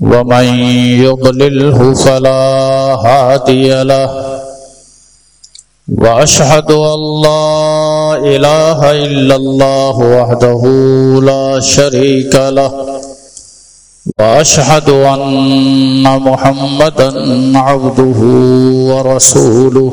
ومن يضلله فلا هادي له وأشهد أن لا إله إلا الله وحده لا شريك له وأشهد أن محمدا عبده ورسوله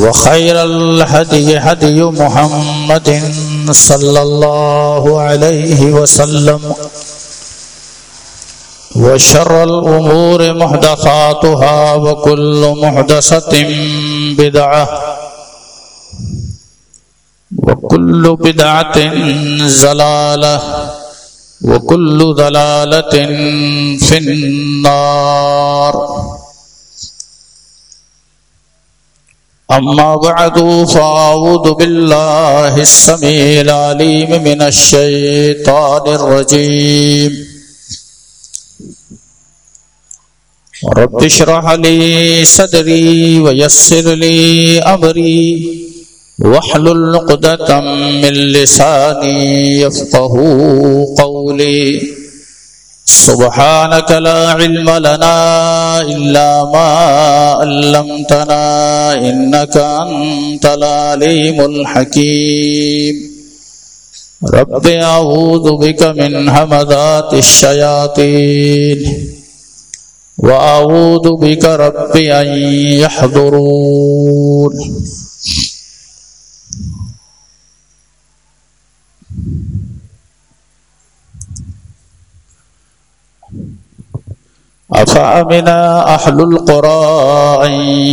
وخير الهدي هدي محمد صلى الله عليه وسلم وشر الأمور محدثاتها وكل محدثة بدعة وكل بدعة زلالة وكل ضلالة في النار أما بعد، فأعوذ بالله السميع العليم من الشيطان الرجيم. رب اشرح لي صدري ويسر لي أمري. واحلل عقدة من لساني يفقه قولي. سبحانك لا علم لنا إلا ما علمتنا إنك أنت العليم الحكيم. رب أعوذ بك من همذات الشياطين وأعوذ بك رب أن يحضرون. أفأمنا أهل القرى أن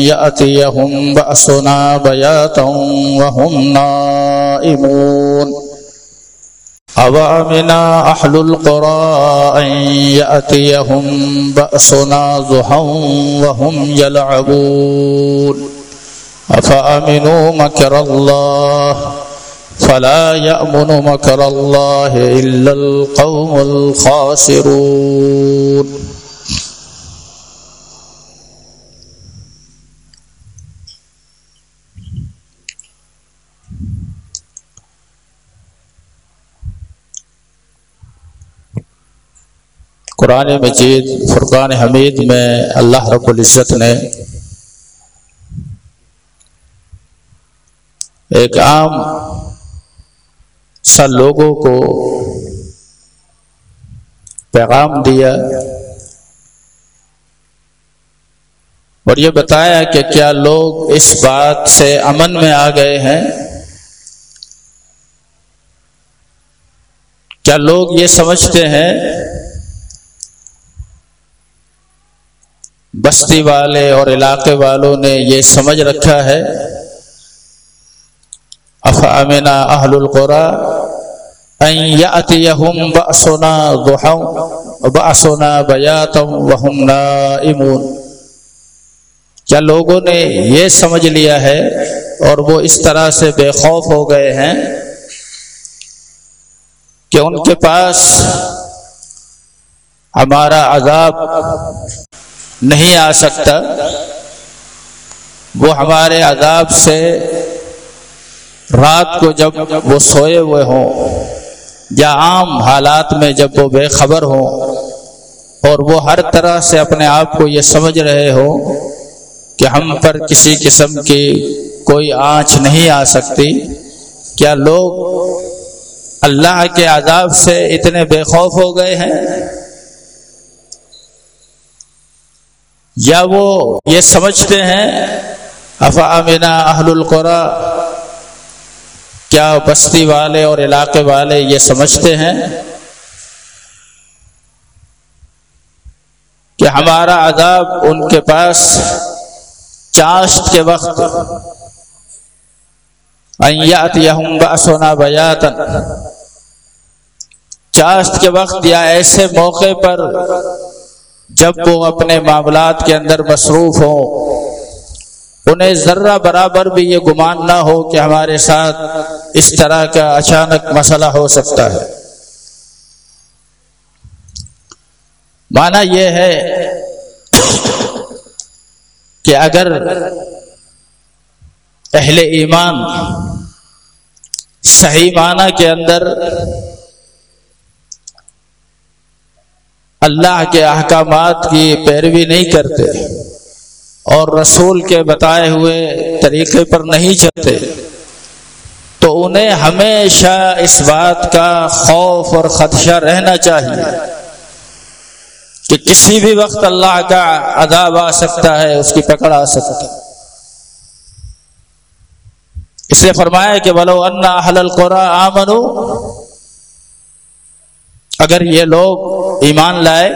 يأتيهم بأسنا بياتا وهم نائمون أفأمنا أهل القرى أن يأتيهم بأسنا ضحى وهم يلعبون أفأمنوا مكر الله فلا يأمن مكر الله إلا القوم الخاسرون قرآن مجید، فرقان حمید میں اللہ رب العزت نے ایک عام سا لوگوں کو پیغام دیا اور یہ بتایا کہ کیا لوگ اس بات سے امن میں آ گئے ہیں؟ کیا لوگ یہ سمجھتے ہیں بستی والے اور علاقے والوں نے یہ سمجھ رکھا ہے۔ اف امنا اہل القرا باسنا باسنا بیاتم وهم نائمون۔ کیا لوگوں نے یہ سمجھ لیا ہے اور وہ اس طرح سے بے خوف ہو گئے ہیں کہ ان کے پاس ہمارا عذاب نہیں آ سکتا۔ وہ ہمارے عذاب سے رات کو جب وہ سوئے ہوئے ہوں یا عام حالات میں جب وہ بے خبر ہوں اور وہ ہر طرح سے اپنے آپ کو یہ سمجھ رہے ہوں کہ ہم پر کسی قسم کی کوئی آنچ نہیں آ سکتی، کیا لوگ اللہ کے عذاب سے اتنے بے خوف ہو گئے ہیں؟ یا وہ یہ سمجھتے ہیں، افا امنا اہل القرا، کیا بستی والے اور علاقے والے یہ سمجھتے ہیں کہ ہمارا عذاب ان کے پاس چاشت کے وقت سونا بیاتن چاشت کے وقت یا ایسے موقع پر جب وہ اپنے معاملات کے اندر مصروف ہوں انہیں ذرہ برابر بھی یہ گمان نہ ہو کہ ہمارے ساتھ اس طرح کا اچانک مسئلہ ہو سکتا ہے۔ مانا یہ ہے کہ اگر اہل ایمان صحیح معنی کے اندر اللہ کے احکامات کی پیروی نہیں کرتے اور رسول کے بتائے ہوئے طریقے پر نہیں چلتے، تو انہیں ہمیشہ اس بات کا خوف اور خدشہ رہنا چاہیے کہ کسی بھی وقت اللہ کا عذاب آ سکتا ہے، اس کی پکڑ آ سکتی اس نے فرمایا کہ بلو انا حل القرا آمنو اگر یہ لوگ ایمان لائے،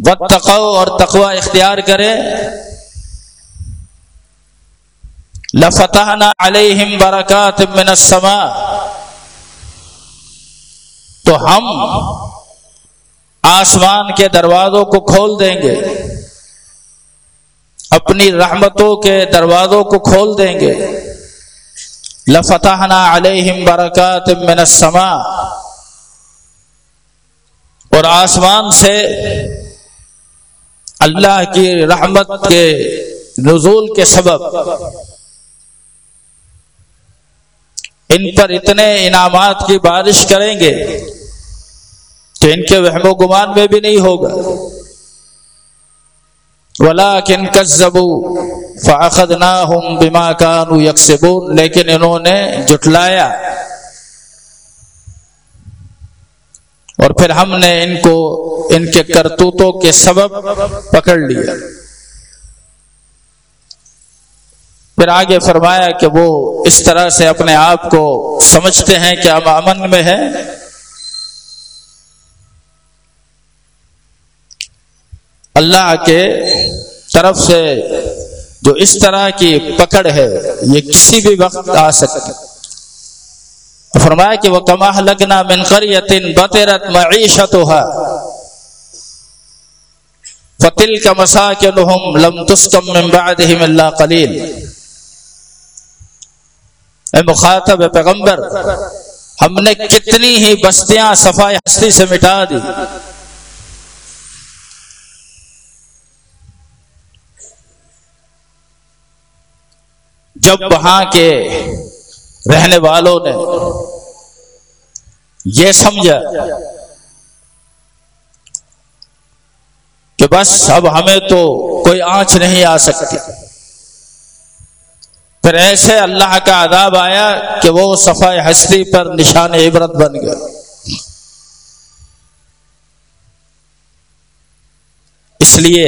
وقت تقو اور تقوا اختیار کرے لفتح علیہم برکات من السماء، تو ہم آسمان کے دروازوں کو کھول دیں گے، اپنی رحمتوں کے دروازوں کو کھول دیں گے، لفتحنا علیہم برکات من السماء اور آسمان سے اللہ کی رحمت کے نزول کے سبب ان پر اتنے انعامات کی بارش کریں گے کہ ان کے وحم و گمان میں بھی نہیں ہوگا۔ ولا کن کزبو فاخد نہ ہوں بیما کانو یکسبون لیکن انہوں نے جٹلایا اور پھر ہم نے ان کو ان کے کرتوتوں کے سبب پکڑ لیا۔ پھر آگے فرمایا کہ وہ اس طرح سے اپنے آپ کو سمجھتے ہیں کہ ہم امن میں ہیں۔ اللہ کے طرف سے جو اس طرح کی پکڑ ہے، یہ کسی بھی وقت آ سکتی۔ فرمایا کہ وہ کما لگنا منقر یتن بطرت معیشت فتل کا مسا کے نحم لم تسکم من بعدہم اللہ قلیل اے مخاطب پیغمبر، ہم نے کتنی ہی بستیاں صفائی ہستی سے مٹا دی۔ جب وہاں کے رہنے والوں نے یہ سمجھا کہ بس اب ہمیں تو کوئی آنچ نہیں آ سکتی۔ پھر ایسے اللہ کا عذاب آیا کہ وہ صفائی ہستی پر نشان عبرت بن گیا اس لیے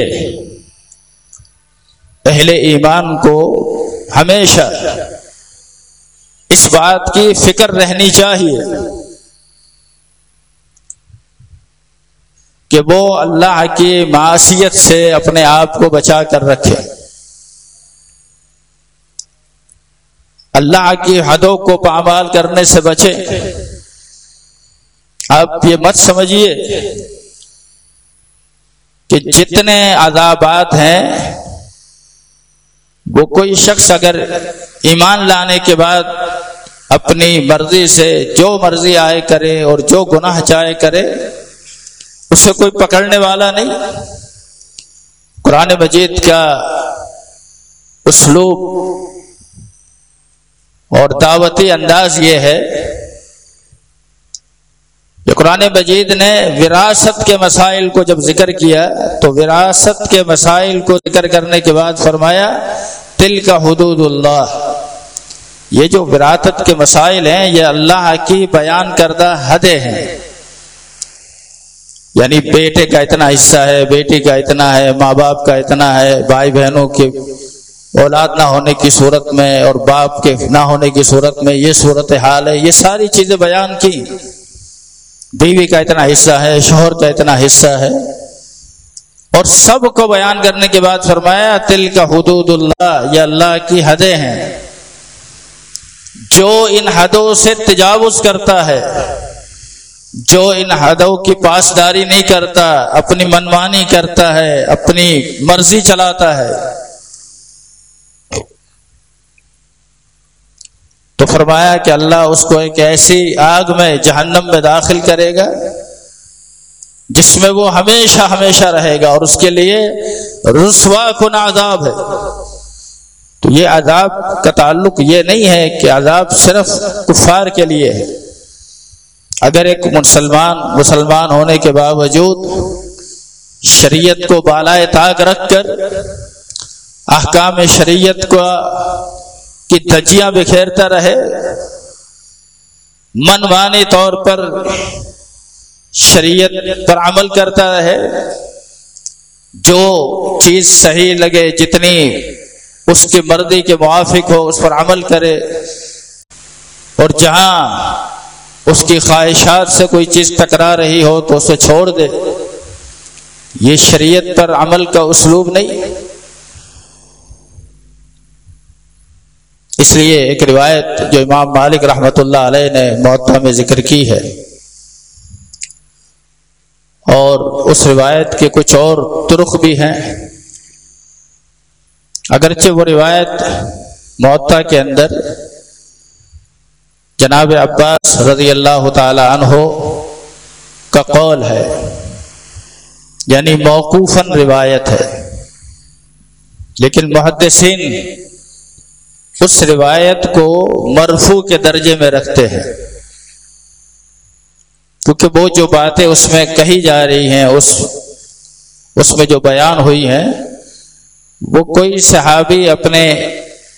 پہلے ایمان کو ہمیشہ اس بات کی فکر رہنی چاہیے کہ وہ اللہ کی معاشیت سے اپنے آپ کو بچا کر رکھے۔ اللہ کی حدوں کو پامال کرنے سے بچے۔ آپ یہ مت سمجھیے کہ جتنے عذابات ہیں، وہ کوئی شخص اگر ایمان لانے کے بعد اپنی مرضی سے جو مرضی آئے کرے اور جو گناہ چاہے کرے اسے کوئی پکڑنے والا نہیں۔ قرآن مجید کا اسلوب اور دعوتی انداز یہ ہے کہ قرآن مجید نے وراثت کے مسائل کو جب ذکر کیا تو وراثت کے مسائل کو ذکر کرنے کے بعد فرمایا تل کا حدود اللہ۔ یہ جو وراثت کے مسائل ہیں، یہ اللہ کی بیان کردہ حدیں ہیں۔ یعنی بیٹے کا اتنا حصہ ہے، بیٹی کا اتنا ہے، ماں باپ کا اتنا ہے، بھائی بہنوں کے اولاد نہ ہونے کی صورت میں اور باپ کے نہ ہونے کی صورت میں یہ صورت حال ہے، یہ ساری چیزیں بیان کی۔ بیوی کا اتنا حصہ ہے، شوہر کا اتنا حصہ ہے۔ اور سب کو بیان کرنے کے بعد فرمایا تل کا حدود اللہ، یہ اللہ کی حدیں ہیں۔ جو ان حدوں سے تجاوز کرتا ہے، جو ان حدوں کی پاسداری نہیں کرتا، اپنی منمانی کرتا ہے، اپنی مرضی چلاتا ہے۔ تو فرمایا کہ اللہ اس کو ایک ایسی آگ میں جہنم میں داخل کرے گا، جس میں وہ ہمیشہ ہمیشہ رہے گا اور اس کے لیے رسوا کن عذاب ہے۔ تو یہ عذاب کا تعلق یہ نہیں ہے کہ عذاب صرف کفار کے لیے ہے۔ اگر ایک مسلمان مسلمان ہونے کے باوجود شریعت کو بالائے طاق رکھ کر احکام شریعت کو کی دھجیاں بکھیرتا رہے، من طور پر شریعت پر عمل کرتا رہے، جو چیز صحیح لگے، جتنی اس کی مرضی کے موافق ہو، اس پر عمل کرے۔ اور جہاں اس کی خواہشات سے کوئی چیز ٹکرا رہی ہو تو اسے چھوڑ دے۔ یہ شریعت پر عمل کا اسلوب نہیں۔ اس لیے ایک روایت جو امام مالک رحمۃ اللہ علیہ نے معطا میں ذکر کی ہے۔ اور اس روایت کے کچھ اور ترخ بھی ہیں۔ اگرچہ وہ روایت معطا کے اندر جناب عباس رضی اللہ تعالی عنہ کا قول ہے یعنی موقوفاً روایت ہے۔ لیکن محدثین اس روایت کو مرفو کے درجے میں رکھتے ہیں۔ کیونکہ وہ جو باتیں اس میں کہی جا رہی ہیں، اس اس میں جو بیان ہوئی ہیں وہ کوئی صحابی اپنے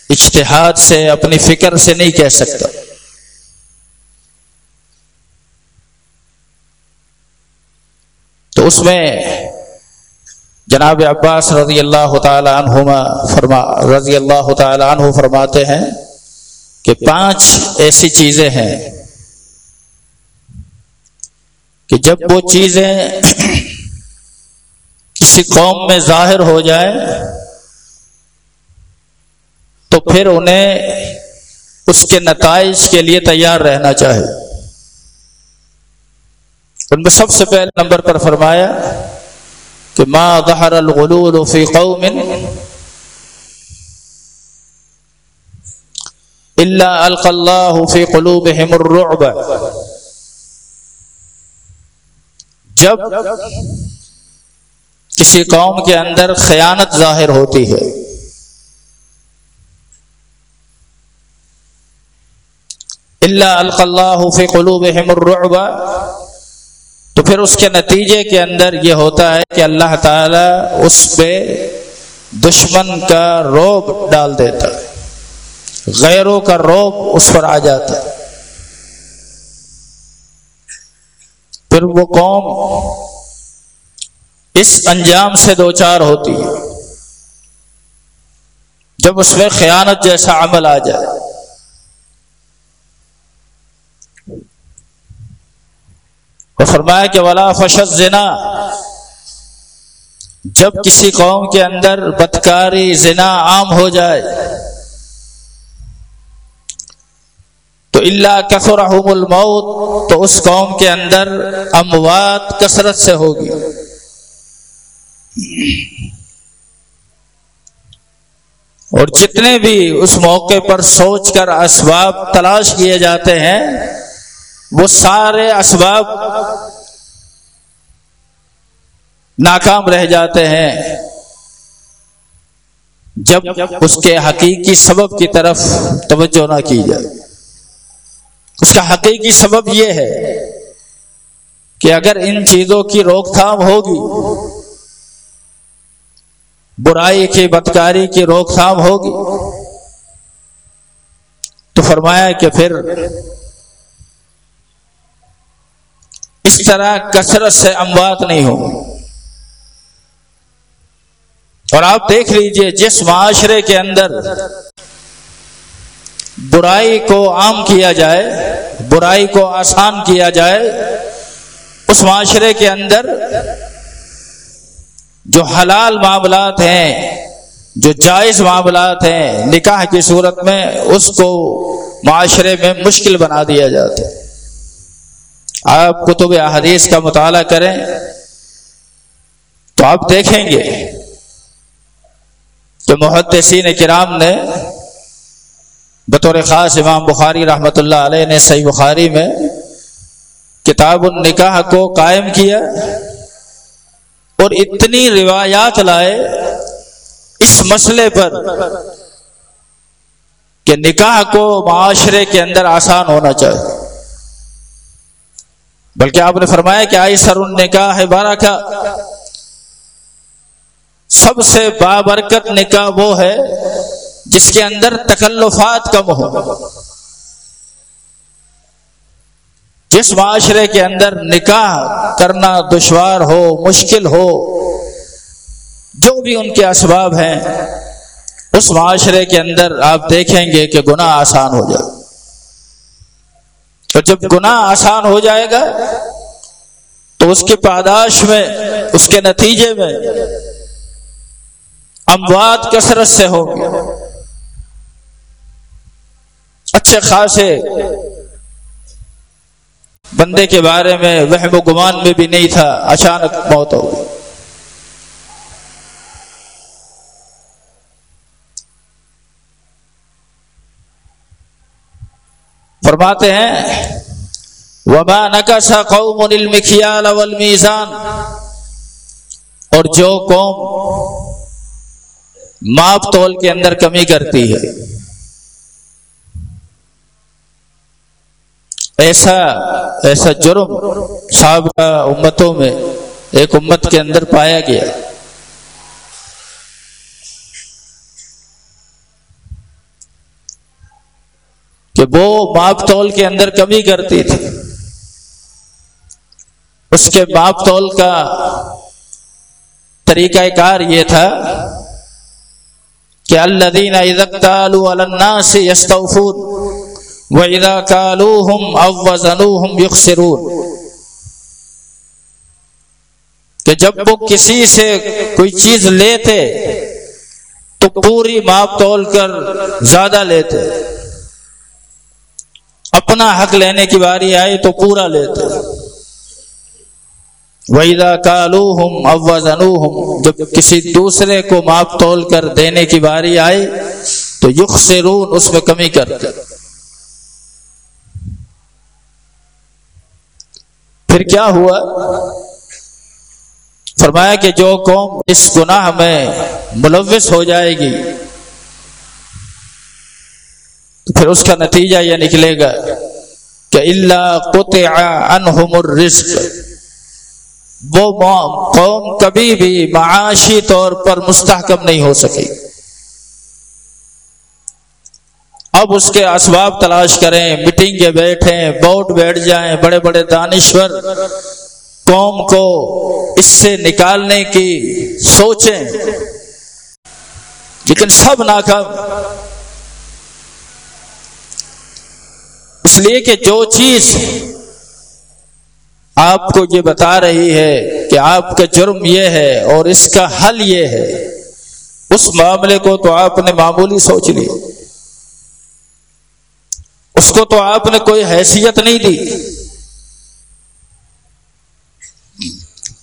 اشتہاد سے، اپنی فکر سے نہیں کہہ سکتا۔ تو اس میں جناب عباس رضی اللہ تعالی عنہما فرما، رضی اللہ تعالی عنہ فرماتے ہیں کہ پانچ ایسی چیزیں ہیں کہ جب وہ چیزیں کسی قوم میں ظاہر ہو جائے تو پھر انہیں اس کے نتائج کے لیے تیار رہنا چاہے۔ ان میں سب سے پہلے نمبر پر فرمایا کہ ما ظہر الغلول فی قوم الا القى الله في قلوبهم الرعب۔ جب کسی قوم کے اندر خیانت ظاہر ہوتی ہے اللہ الخلاح فی قلوبهم الرعب تو پھر اس کے نتیجے کے اندر یہ ہوتا ہے کہ اللہ تعالی اس پہ دشمن کا روب ڈال دیتا ہے، غیروں کا روب اس پر آ جاتا ہے۔ پھر وہ قوم اس انجام سے دو چار ہوتی ہے۔ جب اس میں خیانت جیسا عمل آ جائے۔ فرمایا کہ ولا فشت زنا جب کسی قوم کے اندر بدکاری، زنا عام ہو جائے، تو اللہ کثر الموت، تو اس قوم کے اندر اموات کثرت سے ہوگی۔ اور جتنے بھی اس موقع پر سوچ کر اسباب تلاش کیے جاتے ہیں، وہ سارے اسباب ناکام رہ جاتے ہیں۔ جب اس کے حقیقی سبب کی طرف توجہ نہ کی جائے۔ اس کا حقیقی سبب یہ ہے کہ اگر ان چیزوں کی روک تھام ہوگی، برائی کی، بدکاری کی روک تھام ہوگی، تو فرمایا کہ پھر اس طرح کثرت سے اموات نہیں ہو اور آپ دیکھ لیجیے جس معاشرے کے اندر برائی کو عام کیا جائے، برائی کو آسان کیا جائے، اس معاشرے کے اندر جو حلال معاملات ہیں، جو جائز معاملات ہیں، نکاح کی صورت میں اس کو معاشرے میں مشکل بنا دیا جاتا ہے۔ آپ کتب احادیث کا مطالعہ کریں تو آپ دیکھیں گے کہ محدثین کرام نے بطور خاص امام بخاری رحمۃ اللہ علیہ نے صحیح بخاری میں کتاب النکاح کو قائم کیا اور اتنی روایات لائے اس مسئلے پر کہ نکاح کو معاشرے کے اندر آسان ہونا چاہیے۔ بلکہ آپ نے فرمایا کہ آئی سر ان نکاح ہے بارہ کا سب سے بابرکت نکاح وہ ہے جس کے اندر تکلفات کم ہو جس معاشرے کے اندر نکاح کرنا دشوار ہو، مشکل ہو، جو بھی ان کے اسباب ہیں، اس معاشرے کے اندر آپ دیکھیں گے کہ گناہ آسان ہو جائے۔ تو جب گناہ آسان ہو جائے گا، تو اس کی پاداش میں، اس کے نتیجے میں اموات کثرت سے ہوگی اچھے خاصے۔ بندے کے بارے میں وہم و گمان میں بھی نہیں تھا، اچانک موت ہو گئی۔ فرماتے ہیں وبا نقصا قوم المخیال والمیزان اور جو قوم ماپ تول کے اندر کمی کرتی ہے۔ ایسا ایسا جرم سابقہ امتوں میں ایک امت کے اندر پایا گیا۔ کہ وہ ماپ تول کے اندر کمی کرتی تھی۔ اس کے ماپ تول کا طریقہ کار یہ تھا کہ اللہ دین اللہ سے وَإِذَا كَالُوهُمْ أَوَّزَنُوهُمْ يُخْسِرُونَ کہ جب وہ کسی سے کوئی چیز لیتے تو پوری ماپ تول کر زیادہ لیتے، اپنا حق لینے کی باری آئی تو پورا لیتے۔ ویدا کالو ہم اوزنو ہم جب کسی دوسرے کو ماپ تول کر دینے کی باری آئی، تو یخ اس میں کمی کرتے۔ پھر کیا ہوا؟ فرمایا کہ جو قوم اس گناہ میں ملوث ہو جائے گی، تو پھر اس کا نتیجہ یہ نکلے گا کہ اللہ انہم الرزق۔ وہ قوم کبھی بھی معاشی طور پر مستحکم نہیں ہو سکے۔ اب اس کے اسباب تلاش کریں، میٹنگیں بیٹھیں بورڈ بیٹھ جائیں، بڑے بڑے دانشور قوم کو اس سے نکالنے کی سوچیں۔ لیکن سب ناکام۔ اس لیے کہ جو چیز آپ کو یہ بتا رہی ہے کہ آپ کا جرم یہ ہے اور اس کا حل یہ ہے۔ اس معاملے کو تو آپ نے معمولی سوچ لی۔ اس کو تو آپ نے کوئی حیثیت نہیں دی۔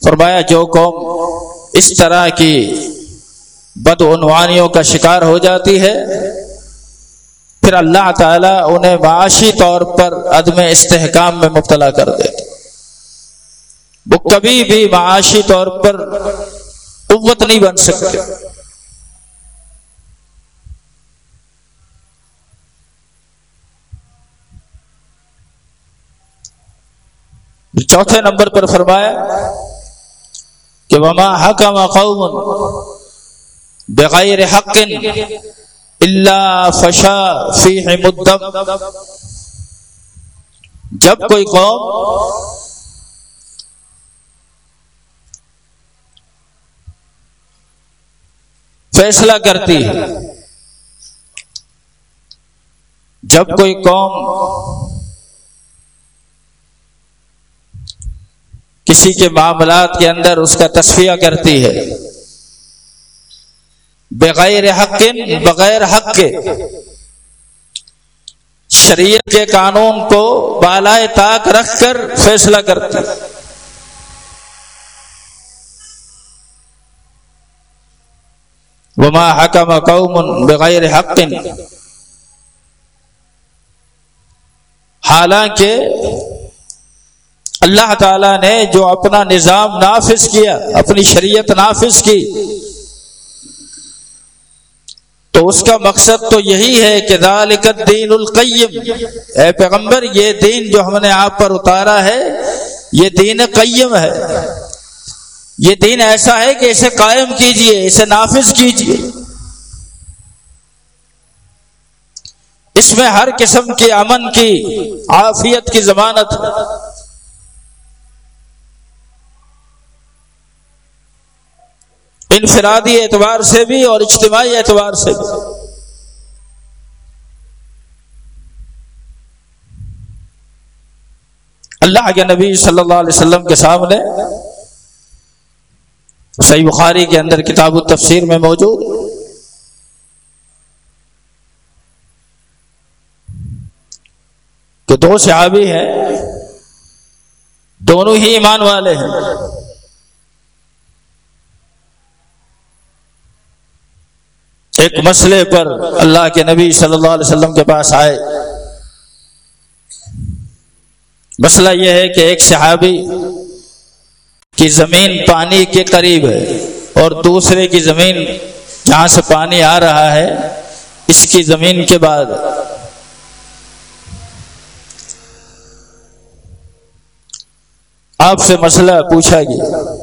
فرمایا، جو قوم اس طرح کی بدعنوانیوں کا شکار ہو جاتی ہے، پھر اللہ تعالیٰ انہیں معاشی طور پر عدم استحکام میں مبتلا کر دے وہ کبھی بھی معاشی طور پر قوت نہیں بن سکتے۔ چوتھے نمبر پر فرمایا کہ وما حکم قوم بغیر حق اللہ فشا فی مدم۔ جب کوئی قوم فیصلہ کرتی۔ ہے جب کوئی قوم کسی کے معاملات کے اندر اس کا تصفیہ کرتی ہے، بغیر حق بغیر حق کے، شریعت کے قانون کو بالائے طاق رکھ کر فیصلہ کرتی۔ وما حکم قوم بغیر حق. حالانکہ اللہ تعالی نے جو اپنا نظام نافذ کیا، اپنی شریعت نافذ کی، تو اس کا مقصد تو یہی ہے کہ ذالک الدین القیم اے پیغمبر، یہ دین جو ہم نے آپ پر اتارا ہے، یہ دین قیم ہے۔ یہ دین ایسا ہے کہ اسے قائم کیجیے، اسے نافذ کیجیے۔ اس میں ہر قسم کی امن کی، عافیت کی ضمانت۔ انفرادی اعتبار سے بھی اور اجتماعی اعتبار سے بھی۔ اللہ کے نبی صلی اللہ علیہ وسلم کے سامنے صحیح بخاری کے اندر کتاب التفسیر میں موجود۔ کہ دو صحابی ہیں، دونوں ہی ایمان والے ہیں۔ ایک مسئلے پر اللہ کے نبی صلی اللہ علیہ وسلم کے پاس آئے۔ مسئلہ یہ ہے کہ ایک صحابی کی زمین پانی کے قریب ہے اور دوسرے کی زمین جہاں سے پانی آ رہا ہے، اس کی زمین کے بعد۔ آپ سے مسئلہ پوچھا گیا۔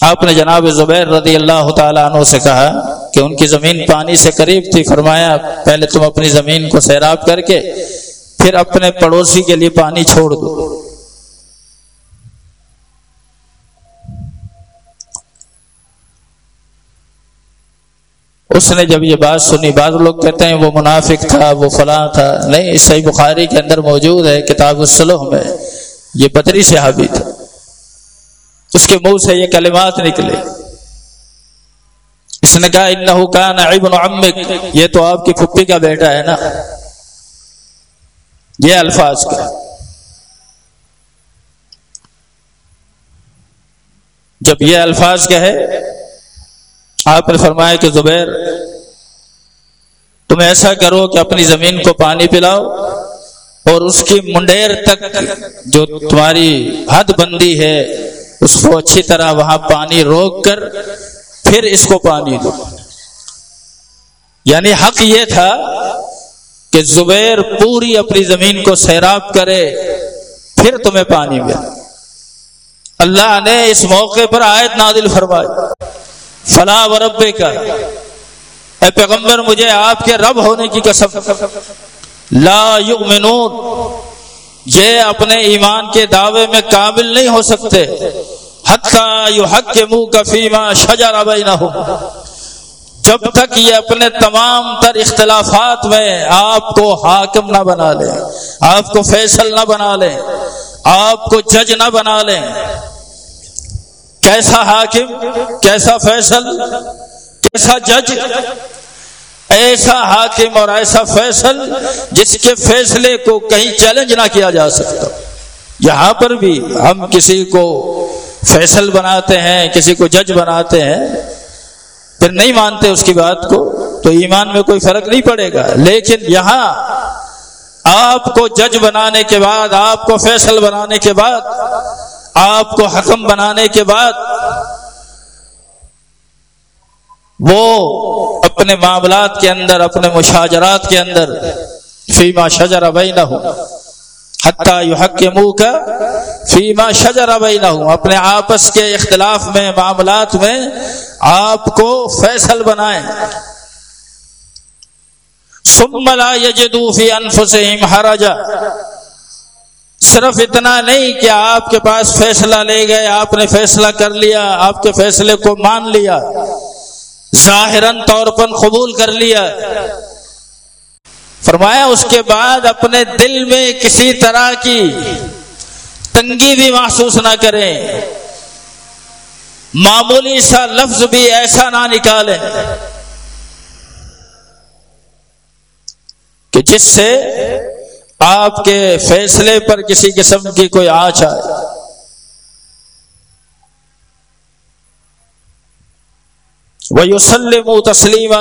آپ نے جناب زبیر رضی اللہ تعالیٰ عنہ سے کہا کہ ان کی زمین پانی سے قریب تھی۔ فرمایا، پہلے تم اپنی زمین کو سیراب کر کے پھر اپنے پڑوسی کے لیے پانی چھوڑ دو۔ اس نے جب یہ بات سنی، بعض لوگ کہتے ہیں وہ منافق تھا، وہ فلاں تھا۔ نہیں، صحیح بخاری کے اندر موجود ہے، کتاب السلح میں۔ یہ بدری صحابی تھا۔ اس کے منہ سے یہ کلمات نکلے۔ اس نے کہا، انہو کان ابن عمک۔ یہ تو آپ کی پھپھی کا بیٹا ہے نا۔ یہ الفاظ کا جب یہ الفاظ کہے، آپ نے فرمایا کہ زبیر، تم ایسا کرو کہ اپنی زمین کو پانی پلاؤ اور اس کی منڈیر تک جو تمہاری حد بندی ہے، اس کو اچھی طرح وہاں پانی روک کر پھر اس کو پانی دو۔ یعنی حق یہ تھا کہ زبیر پوری اپنی زمین کو سیراب کرے، پھر تمہیں پانی ملے۔ اللہ نے اس موقع پر آیت نادل فرمائی۔ فلاں و رب کا اے پیغمبر، مجھے آپ کے رب ہونے کی قسم۔ لا یؤمنون۔ یہ اپنے ایمان کے دعوے میں کامل نہیں ہو سکتے۔ حق کے منہ کا فیما شجا نہ ہو جب تک یہ اپنے تمام تر اختلافات میں آپ کو حاکم نہ بنا لیں، آپ کو فیصل نہ بنا لیں، آپ کو جج نہ بنا لیں۔ کیسا حاکم، کیسا فیصل، کیسا جج؟ ایسا حاکم اور ایسا فیصل جس کے فیصلے کو کہیں چیلنج نہ کیا جا سکتا۔ یہاں پر بھی ہم کسی کو فیصل بناتے ہیں، کسی کو جج بناتے ہیں پھر نہیں مانتے اس کی بات کو، تو ایمان میں کوئی فرق نہیں پڑے گا۔ لیکن یہاں آپ کو جج بنانے کے بعد، آپ کو فیصل بنانے کے بعد، آپ کو حکم بنانے کے بعد وہ اپنے معاملات کے اندر، اپنے مشاجرات کے اندر فیما شجر ابئی نہ ہو حتیٰ حق کے منہ کا فیما شجر ابئی نہ ہوں اپنے آپس کے اختلاف میں، معاملات میں آپ کو فیصل بنائیں۔ سملا یجدو فی انفسہم حرجا۔ صرف اتنا نہیں کہ آپ کے پاس فیصلہ لے گئے، آپ نے فیصلہ کر لیا، آپ کے فیصلے کو مان لیا۔ ظاہراً طور پر قبول کر لیا۔ فرمایا اس کے بعد اپنے دل میں کسی طرح کی تنگی بھی محسوس نہ کریں۔ معمولی سا لفظ بھی ایسا نہ نکالیں۔ کہ جس سے آپ کے فیصلے پر کسی قسم کی کوئی آچ آئے۔ وہ یوسلم تسلیم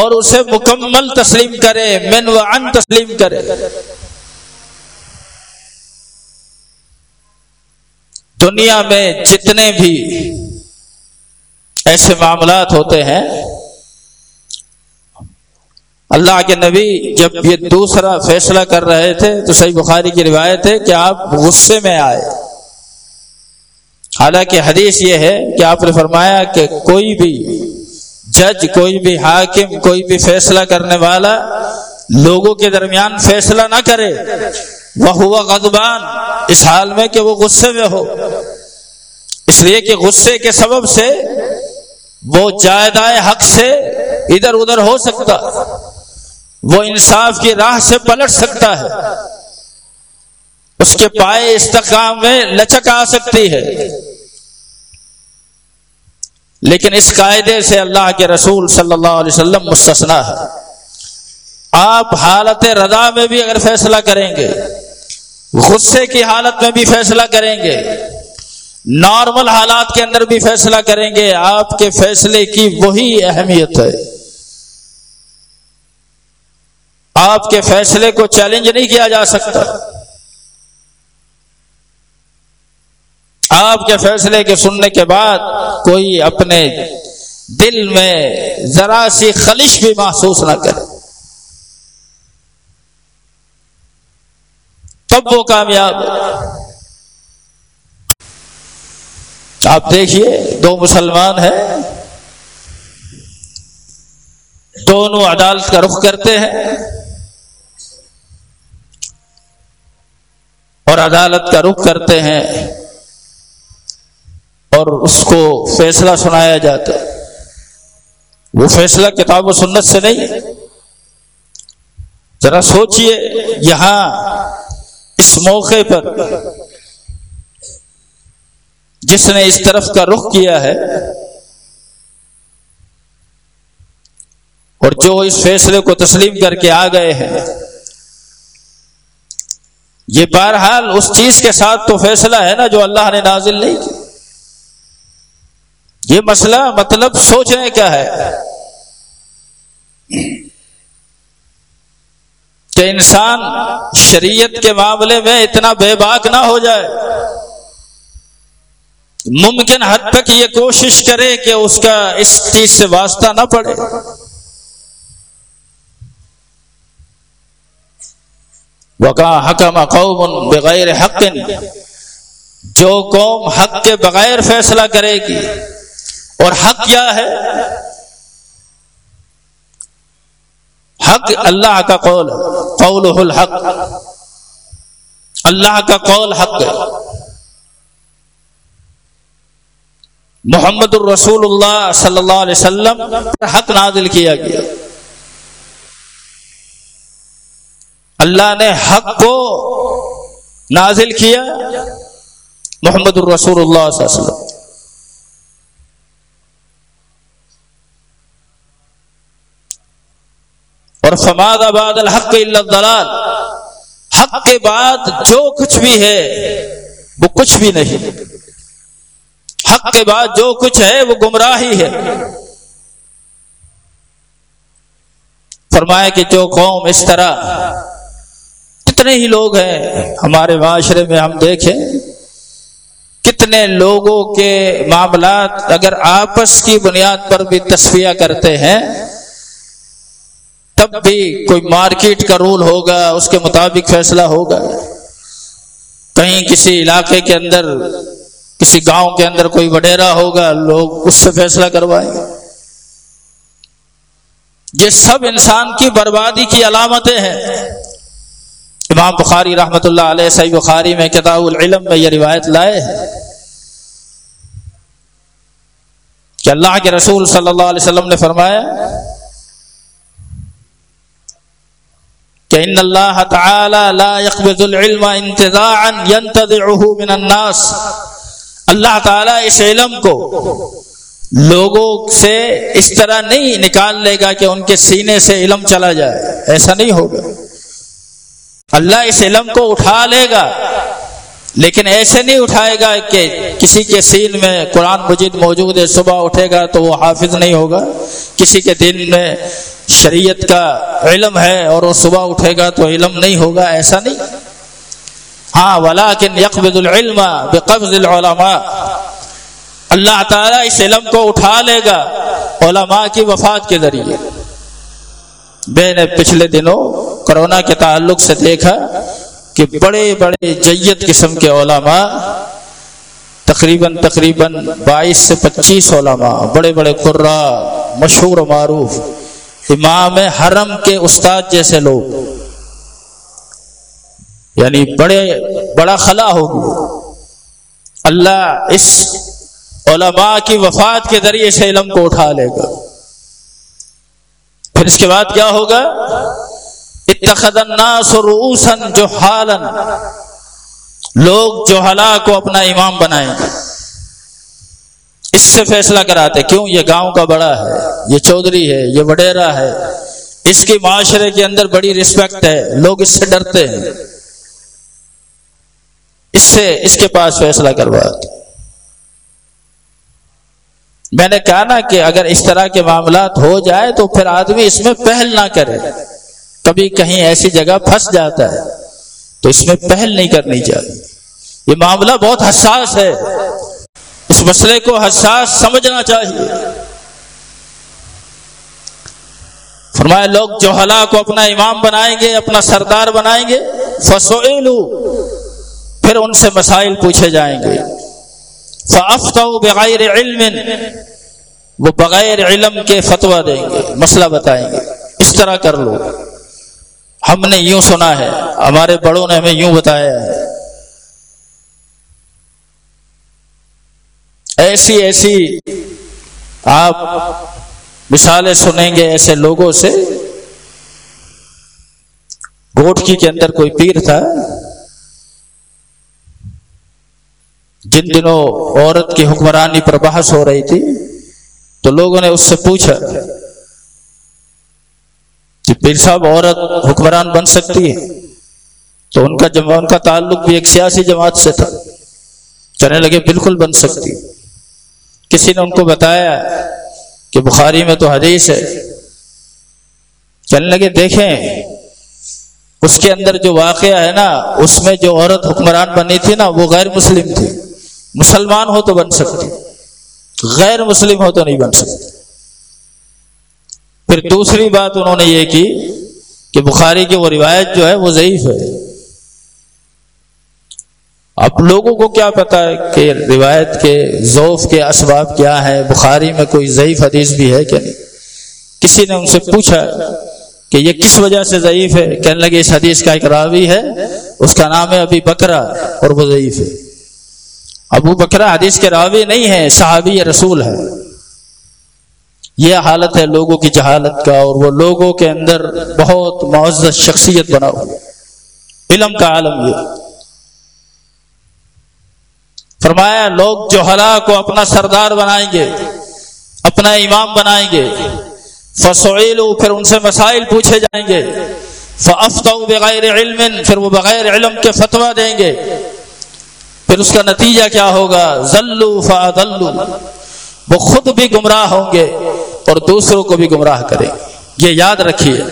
اور اسے مکمل تسلیم کرے، من و ان تسلیم کرے۔ دنیا میں جتنے بھی ایسے معاملات ہوتے ہیں، اللہ کے نبی جب یہ دوسرا فیصلہ کر رہے تھے، تو صحیح بخاری کی روایت ہے کہ آپ غصے میں آئے۔ حالانکہ حدیث یہ ہے کہ آپ نے فرمایا کہ کوئی بھی جج، کوئی بھی حاکم، کوئی بھی فیصلہ کرنے والا لوگوں کے درمیان فیصلہ نہ کرے۔ وہ ہوا غضبان، اس حال میں کہ وہ غصے میں ہو۔ اس لیے کہ غصے کے سبب سے وہ جائیدائے حق سے ادھر ادھر ہو سکتا، وہ انصاف کی راہ سے پلٹ سکتا ہے۔ اس کے پائے استقام میں لچک آ سکتی ہے۔ لیکن اس قاعدے سے اللہ کے رسول صلی اللہ علیہ وسلم مستثنا ہے۔ آپ حالت رضا میں بھی اگر فیصلہ کریں گے، غصے کی حالت میں بھی فیصلہ کریں گے، نارمل حالات کے اندر بھی فیصلہ کریں گے، آپ کے فیصلے کی وہی اہمیت ہے۔ آپ کے فیصلے کو چیلنج نہیں کیا جا سکتا۔ آپ کے فیصلے کے سننے کے بعد کوئی اپنے دل میں ذرا سی خلش بھی محسوس نہ کرے۔ تب وہ کامیاب آپ دیکھیے، دو مسلمان ہیں۔ دونوں عدالت کا رخ کرتے ہیں۔ اور عدالت کا رخ کرتے ہیں۔ اور اس کو فیصلہ سنایا جاتا وہ فیصلہ کتاب و سنت سے نہیں۔ ذرا سوچئے یہاں اس موقع پر جس نے اس طرف کا رخ کیا ہے اور جو اس فیصلے کو تسلیم کر کے آ گئے ہیں، یہ بہرحال اس چیز کے ساتھ تو فیصلہ ہے نا جو اللہ نے نازل نہیں کیا۔ یہ مسئلہ مطلب سوچنے کا ہے۔ کہ انسان شریعت کے معاملے میں اتنا بے باک نہ ہو جائے۔ ممکن حد تک یہ کوشش کرے کہ اس کا اس چیز سے واسطہ نہ پڑے۔ وقا حکم قوم بغیر حق۔ جو قوم حق کے بغیر فیصلہ کرے گی۔ اور حق کیا ہے؟ حق اللہ کا قول قول الحق۔ اللہ کا قول حق ہے۔ محمد الرسول اللہ صلی اللہ علیہ وسلم حق نازل کیا گیا۔ اللہ نے حق کو نازل کیا محمد الرسول اللہ صلی اللہ علیہ وسلم۔ اور فماد آباد الحق الدلال حق کے بعد جو کچھ بھی ہے، وہ کچھ بھی نہیں۔ حق کے بعد جو کچھ ہے، وہ گمراہی ہے۔ فرمایا کہ جو قوم اس طرح، کتنے ہی لوگ ہیں، ہمارے معاشرے میں ہم دیکھیں، کتنے لوگوں کے معاملات اگر آپس کی بنیاد پر بھی تصفیہ کرتے ہیں تب بھی کوئی مارکیٹ کا رول ہوگا، اس کے مطابق فیصلہ ہوگا۔ کہیں کسی علاقے کے اندر، کسی گاؤں کے اندر کوئی وڈیرا ہوگا، لوگ اس سے فیصلہ کروائیں۔ گے یہ سب انسان کی بربادی کی علامتیں ہیں۔ امام بخاری رحمۃ اللہ علیہ، صحیح بخاری میں کتاب العلم میں یہ روایت لائے ہیں۔ کہ اللہ کے رسول صلی اللہ علیہ وسلم نے فرمایا کہ ان اللہ تعالی لا يقبض العلم انتزاعا ينتزعه من الناس۔ اللہ تعالیٰ اس علم کو لوگوں سے اس طرح نہیں نکال لے گا کہ ان کے سینے سے علم چلا جائے۔ ایسا نہیں ہوگا۔ اللہ اس علم کو اٹھا لے گا۔ لیکن ایسے نہیں اٹھائے گا کہ کسی کے سین میں قرآن مجید موجود ہے، صبح اٹھے گا تو وہ حافظ نہیں ہوگا۔ کسی کے دن میں شریعت کا علم ہے اور وہ صبح اٹھے گا تو علم نہیں ہوگا، ایسا نہیں۔ ہاں ولاکن یقبض العلم بقبض العلماء۔ اللہ تعالیٰ اس علم کو اٹھا لے گا علماء کی وفات کے ذریعے۔ میں نے پچھلے دنوں کرونا کے تعلق سے دیکھا کہ بڑے بڑے جیت قسم کے علماء، تقریباً تقریباً بائیس سے پچیس علماء، بڑے بڑے قرا مشہور و معروف، امام حرم کے استاد جیسے لوگ۔ یعنی بڑے، بڑا خلا ہوگی۔ اللہ اس علماء کی وفات کے ذریعے سے علم کو اٹھا لے گا۔ پھر اس کے بعد کیا ہوگا؟ اتخذ الناس رؤوسا جو لوگ جوہلا کو اپنا امام بنائیں۔ اس سے فیصلہ کراتے، کیوں؟ یہ گاؤں کا بڑا ہے، یہ چودھری ہے، یہ وڈیرا ہے۔ اس کی معاشرے کے اندر بڑی رسپیکٹ ہے، لوگ اس سے ڈرتے ہیں۔ اس سے اس کے پاس فیصلہ کروا میں نے کہا نا کہ اگر اس طرح کے معاملات ہو جائے تو پھر آدمی اس میں پہل نہ کرے۔ کبھی کہیں ایسی جگہ پھنس جاتا ہے تو اس میں پہل نہیں کرنی چاہیے۔ یہ معاملہ بہت حساس ہے۔ اس مسئلے کو حساس سمجھنا چاہیے۔ فرمایا، لوگ جو ہلا کو اپنا امام بنائیں گے، اپنا سردار بنائیں گے فسوئلو پھر ان سے مسائل پوچھے جائیں گے۔ بغیر علم، وہ بغیر علم کے فتوا دیں گے، مسئلہ بتائیں گے۔ اس طرح کر لو۔ ہم نے یوں سنا ہے، ہمارے بڑوں نے ہمیں یوں بتایا ہے۔ ایسی ایسی آپ مثالیں سنیں گے ایسے لوگوں سے۔ گوٹکی کے اندر کوئی پیر تھا۔ جن دنوں عورت کی حکمرانی پر بحث ہو رہی تھی، تو لوگوں نے اس سے پوچھا پیر صاحب عورت حکمران بن سکتی ہے۔ تو ان کا جمع ان کا تعلق بھی ایک سیاسی جماعت سے تھا۔ کہنے لگے بالکل بن سکتی۔ کسی نے ان کو بتایا کہ بخاری میں تو حدیث ہے۔ کہنے لگے دیکھیں، اس کے اندر جو واقعہ ہے نا، اس میں جو عورت حکمران بنی تھی نا، وہ غیر مسلم تھی۔ مسلمان ہو تو بن سکتے غیر مسلم ہو تو نہیں بن سکتے پھر دوسری بات انہوں نے یہ کی کہ بخاری کی وہ روایت جو ہے وہ ضعیف ہے۔ اب لوگوں کو کیا پتا ہے کہ روایت کے ذوف کے اسباب کیا ہے بخاری میں کوئی ضعیف حدیث بھی ہے کہ نہیں؟ کسی نے ان سے پوچھا کہ یہ کس وجہ سے ضعیف ہے؟ کہنے لگے اس حدیث کا ایک راوی ہے، اس کا نام ہے ابھی بکرا اور وہ ضعیف ہے۔ ابو بکرا حدیث کے راوی نہیں ہے صحابی رسول ہے یہ حالت ہے لوگوں کی جہالت کا اور وہ لوگوں کے اندر بہت معزز شخصیت بنا ہوا علم کا عالم یہ۔ فرمایا، لوگ جو کو اپنا سردار بنائیں گے، اپنا امام بنائیں گے فسعیل پھر ان سے مسائل پوچھے جائیں گے بغیر علم، پھر وہ بغیر علم کے فتوا دیں گے۔ پھر اس کا نتیجہ کیا ہوگا؟ ذلو فادلو وہ خود بھی گمراہ ہوں گے۔ اور دوسروں کو بھی گمراہ کریں یہ یاد رکھیے،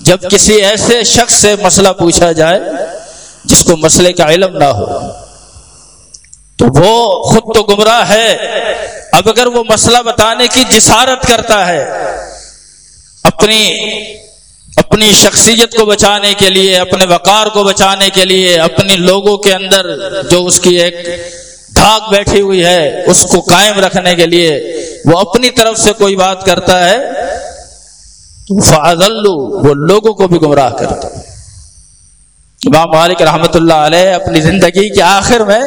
جب کسی ایسے شخص سے مسئلہ پوچھا جائے جس کو مسئلے کا علم نہ ہو، تو وہ خود تو گمراہ ہے۔ اب اگر وہ مسئلہ بتانے کی جسارت کرتا ہے، اپنی اپنی شخصیت کو بچانے کے لیے، اپنے وقار کو بچانے کے لیے، اپنی لوگوں کے اندر جو اس کی ایک دھاگ بیٹھی ہوئی ہے، اس کو قائم رکھنے کے لیے وہ اپنی طرف سے کوئی بات کرتا ہے فاضل وہ لوگوں کو بھی گمراہ کرتا ہے۔ امام مالک رحمۃ اللہ علیہ اپنی زندگی کے آخر میں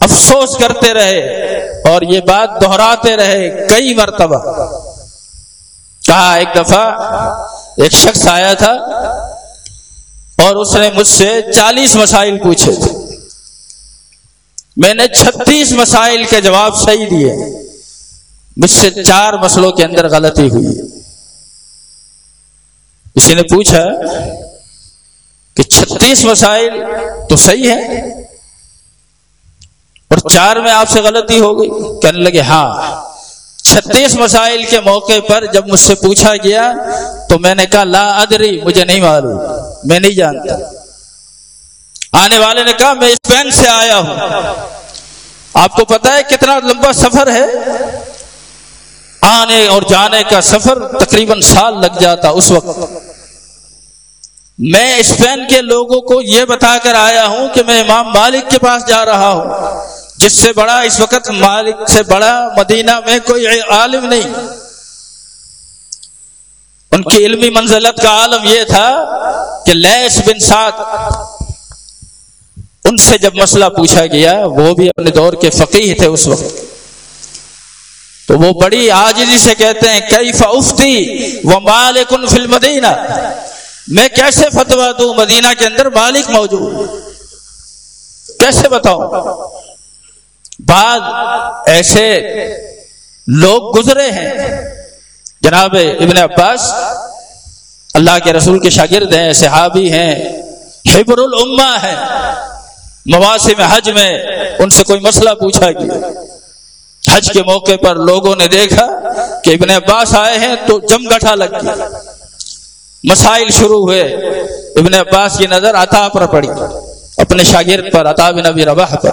افسوس کرتے رہے اور یہ بات دہراتے رہے کئی مرتبہ۔ کہا ایک دفعہ ایک شخص آیا تھا اور اس نے مجھ سے چالیس مسائل پوچھے تھے۔ میں نے چھتیس مسائل کے جواب صحیح دیے۔ مجھ سے چار مسلوں کے اندر غلطی ہوئی۔ کسی نے پوچھا کہ چھتیس مسائل تو صحیح ہے اور چار میں آپ سے غلطی ہو گئی۔ کہنے لگے ہاں۔ چھتیس مسائل کے موقع پر جب مجھ سے پوچھا گیا تو میں نے کہا، لا ادری، مجھے نہیں معلوم، میں نہیں جانتا۔ آنے والے نے کہا، میں اسپین سے آیا ہوں۔ آپ کو پتا ہے کتنا لمبا سفر ہے؟ آنے اور جانے کا سفر تقریباً سال لگ جاتا اس وقت۔ میں اسپین کے لوگوں کو یہ بتا کر آیا ہوں کہ میں امام مالک کے پاس جا رہا ہوں، جس سے بڑا اس وقت مالک سے بڑا مدینہ میں کوئی عالم نہیں۔ ان کی علمی منزلت کا عالم یہ تھا کہ لیس بن سات ان سے جب مسئلہ پوچھا گیا، وہ بھی اپنے دور کے فقیر تھے اس وقت۔ تو وہ بڑی آجزی سے کہتے ہیں کئی فوفتی وہ مالک ان فل میں کیسے فتوا دوں مدینہ کے اندر؟ مالک موجود۔ کیسے بتاؤں؟ بعد ایسے لوگ گزرے ہیں۔ جناب ابن عباس اللہ کے رسول کے شاگرد ہیں، صحابی ہیں، حبر العما ہے مواسم حج میں ان سے کوئی مسئلہ پوچھا گیا۔ حج کے موقع پر لوگوں نے دیکھا کہ ابن عباس آئے ہیں تو جم گٹھا لگ گیا۔ مسائل شروع ہوئے۔ ابن عباس کی نظر عطا پر پڑی۔ اپنے شاگرد پر، عطا بن ابی رباح پر۔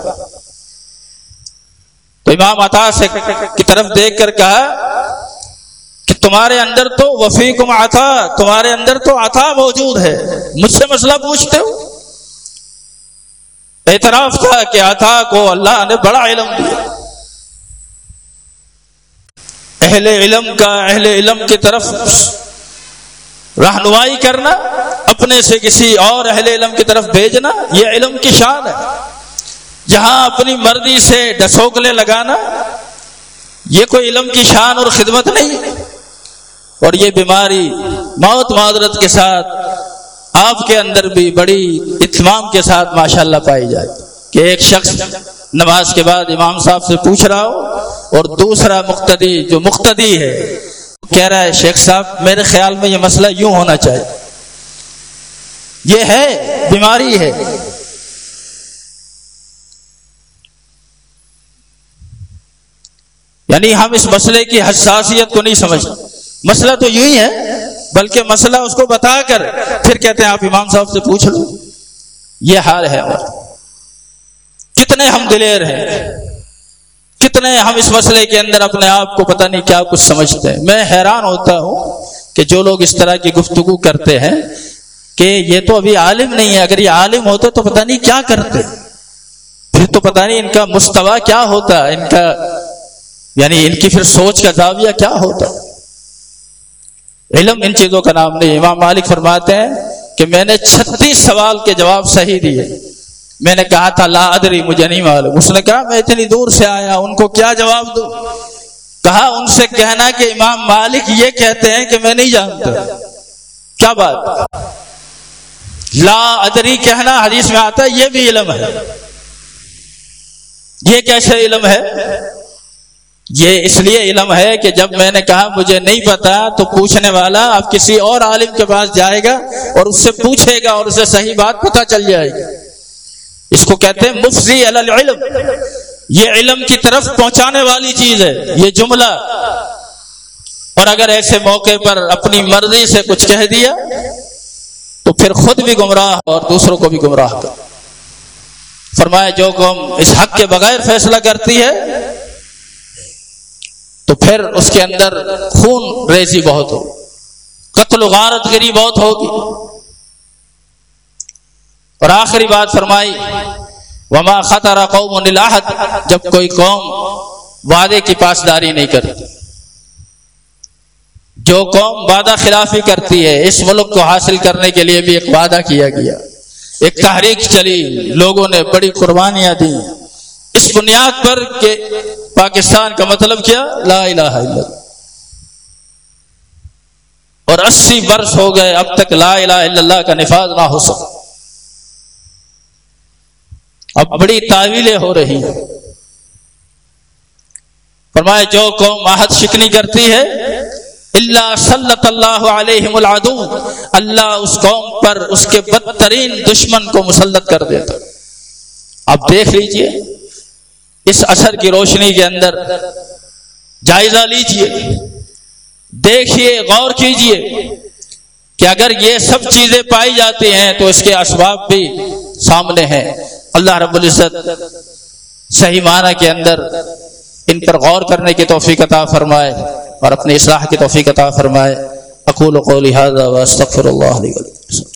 تو امام عطا سے کی طرف دیکھ کر کہا کہ تمہارے اندر تو وفیقم عطا، تمہارے اندر تو عطا موجود ہے۔ مجھ سے مسئلہ پوچھتے ہو؟ اعتراف تھا کہ عطا کو اللہ نے بڑا علم دیا۔ اہل علم کا اہل علم کی طرف رہنمائی کرنا، اپنے سے کسی اور اہل علم کی طرف بھیجنا، یہ علم کی شان ہے۔ جہاں اپنی مرضی سے ڈسوکلے لگانا، یہ کوئی علم کی شان اور خدمت نہیں۔ اور یہ بیماری موت معذرت کے ساتھ آپ کے اندر بھی بڑی اتمام کے ساتھ ماشاءاللہ پائی جائے۔ کہ ایک شخص نماز کے بعد امام صاحب سے پوچھ رہا ہو اور دوسرا مقتدی جو مقتدی ہے، کہہ رہا ہے، شیخ صاحب، میرے خیال میں یہ مسئلہ یوں ہونا چاہیے۔ یہ ہے، بیماری ہے۔ یعنی ہم اس مسئلے کی حساسیت کو نہیں سمجھتے۔ مسئلہ تو یوں ہی ہے، بلکہ مسئلہ اس کو بتا کر پھر کہتے ہیں، آپ امام صاحب سے پوچھ لو۔ یہ حال ہے کتنے ہم دلیر ہیں۔ کتنے ہم اس مسئلے کے اندر اپنے آپ کو پتہ نہیں کیا کچھ سمجھتے ہیں۔ میں حیران ہوتا ہوں کہ جو لوگ اس طرح کی گفتگو کرتے ہیں کہ یہ تو ابھی عالم نہیں ہے، اگر یہ عالم ہوتے تو پتہ نہیں کیا کرتے۔ پھر تو پتہ نہیں ان کا مستوی کیا ہوتا، ان کا یعنی ان کی پھر سوچ کا زاویہ کیا ہوتا۔ علم ان چیزوں کا نام نہیں۔ امام مالک فرماتے ہیں کہ میں نے چھتیس سوال کے جواب صحیح دیے۔ میں نے کہا تھا، لا ادری، مجھے نہیں معلوم۔ اس نے کہا، میں اتنی دور سے آیا ان کو کیا جواب دوں؟ کہا، ان سے کہنا کہ امام مالک یہ کہتے ہیں کہ میں نہیں جانتا۔ کیا بات؟ لا ادری کہنا حدیث میں آتا ہے، یہ بھی علم ہے۔ یہ کیسے علم ہے؟ یہ اس لیے علم ہے کہ جب میں نے کہا، مجھے نہیں پتا، تو پوچھنے والا اب کسی اور عالم کے پاس جائے گا اور اس سے پوچھے گا اور اسے صحیح بات پتہ چل جائے گی۔ اس کو کہتے ہیں مفضی العلم. یہ علم کی طرف پہنچانے والی چیز ہے، یہ جملہ۔ اور اگر ایسے موقع پر اپنی مرضی سے کچھ کہہ دیا، تو پھر خود بھی گمراہ اور دوسروں کو بھی گمراہ کر۔ فرمائے جو قوم اس حق کے بغیر فیصلہ کرتی ہے، تو پھر اس کے اندر خون ریزی بہت ہو، قتل و غارت گری بہت ہوگی۔ اور آخری بات فرمائی، وما خطرہ قوم نلاحت جب کوئی قوم وعدے کی پاسداری نہیں کرتی۔ جو قوم وعدہ خلافی کرتی ہے، اس ملک کو حاصل کرنے کے لیے بھی ایک وعدہ کیا گیا۔ ایک تحریک چلی، لوگوں نے بڑی قربانیاں دی اس بنیاد پر کہ پاکستان کا مطلب کیا؟ لا الہ الا اللہ۔ اور اسی برس ہو گئے، اب تک لا الہ الا اللہ کا نفاذ نہ ہو سکا۔ اب بڑی تعویلیں ہو رہی ہیں۔ فرمائے جو قوم آہد شکنی کرتی ہے اللہ صلی اللہ علیہ العدو۔ اللہ اس قوم پر اس کے بدترین دشمن کو مسلط کر دیتا۔ اب دیکھ لیجیے، اس اثر کی روشنی کے اندر جائزہ لیجیے۔ دیکھیے غور کیجیے کہ اگر یہ سب چیزیں پائی جاتی ہیں تو اس کے اسباب بھی سامنے ہیں۔ اللہ رب العزت صحیح معنی کے اندر ان پر غور کرنے کی توفیق عطا فرمائے اور اپنی اصلاح کی توفیق عطا فرمائے۔ اقول قولی هذا واستغفر اللہ علیہ وسلم